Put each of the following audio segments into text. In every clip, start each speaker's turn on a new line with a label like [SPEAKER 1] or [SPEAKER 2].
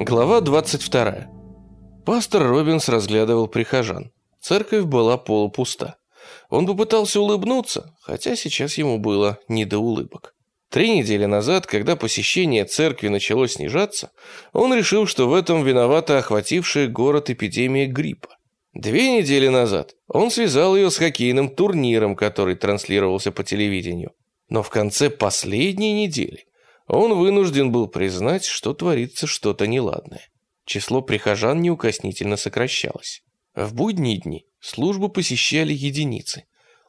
[SPEAKER 1] Глава 22. Пастор Робинс разглядывал прихожан. Церковь была полупуста. Он попытался улыбнуться, хотя сейчас ему было не до улыбок. Три недели назад, когда посещение церкви начало снижаться, он решил, что в этом виновата охватившая город эпидемия гриппа. Две недели назад он связал ее с хоккейным турниром, который транслировался по телевидению. Но в конце последней недели он вынужден был признать, что творится что-то неладное. Число прихожан неукоснительно сокращалось. В будние дни службу посещали единицы,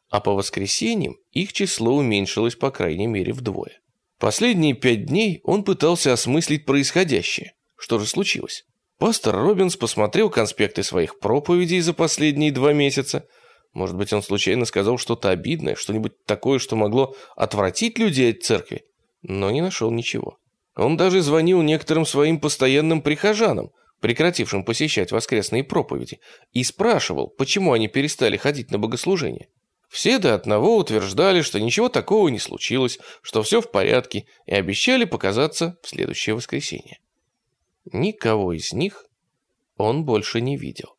[SPEAKER 1] а по воскресеньям их число уменьшилось по крайней мере вдвое. Последние пять дней он пытался осмыслить происходящее. Что же случилось? Пастор Робинс посмотрел конспекты своих проповедей за последние два месяца. Может быть, он случайно сказал что-то обидное, что-нибудь такое, что могло отвратить людей от церкви но не нашел ничего. Он даже звонил некоторым своим постоянным прихожанам, прекратившим посещать воскресные проповеди, и спрашивал, почему они перестали ходить на богослужение. Все до одного утверждали, что ничего такого не случилось, что все в порядке, и обещали показаться в следующее воскресенье. Никого из них он больше не видел.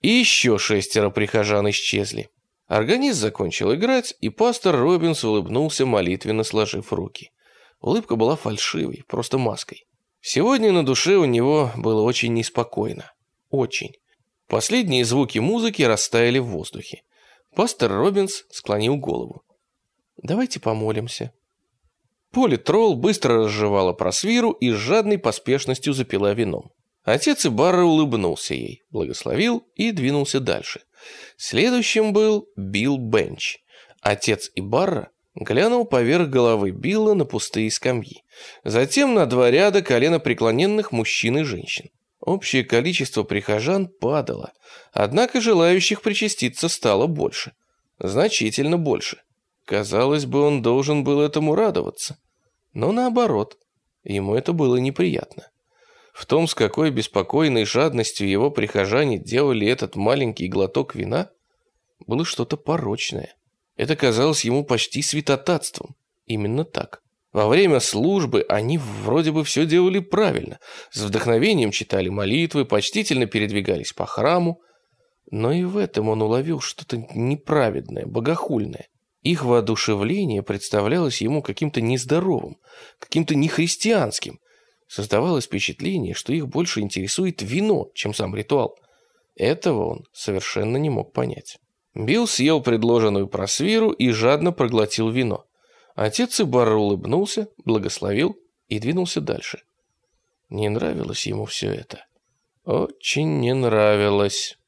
[SPEAKER 1] И еще шестеро прихожан исчезли. Органист закончил играть, и пастор Робинс улыбнулся, молитвенно сложив руки. Улыбка была фальшивой, просто маской. Сегодня на душе у него было очень неспокойно. Очень. Последние звуки музыки растаяли в воздухе. Пастор Робинс склонил голову. «Давайте помолимся». Поли Тролл быстро разжевала просвиру и с жадной поспешностью запила вином. Отец Ибарра улыбнулся ей, благословил и двинулся дальше. Следующим был Билл Бенч. Отец Ибарра глянул поверх головы Билла на пустые скамьи. Затем на два ряда коленопреклоненных мужчин и женщин. Общее количество прихожан падало, однако желающих причаститься стало больше. Значительно больше. Казалось бы, он должен был этому радоваться. Но наоборот, ему это было неприятно. В том, с какой беспокойной жадностью его прихожане делали этот маленький глоток вина, было что-то порочное. Это казалось ему почти святотатством. Именно так. Во время службы они вроде бы все делали правильно, с вдохновением читали молитвы, почтительно передвигались по храму, но и в этом он уловил что-то неправедное, богохульное. Их воодушевление представлялось ему каким-то нездоровым, каким-то нехристианским, Создавалось впечатление, что их больше интересует вино, чем сам ритуал. Этого он совершенно не мог понять. Билл съел предложенную просвиру и жадно проглотил вино. Отец Ибарра улыбнулся, благословил и двинулся дальше. Не нравилось ему все это. Очень не нравилось.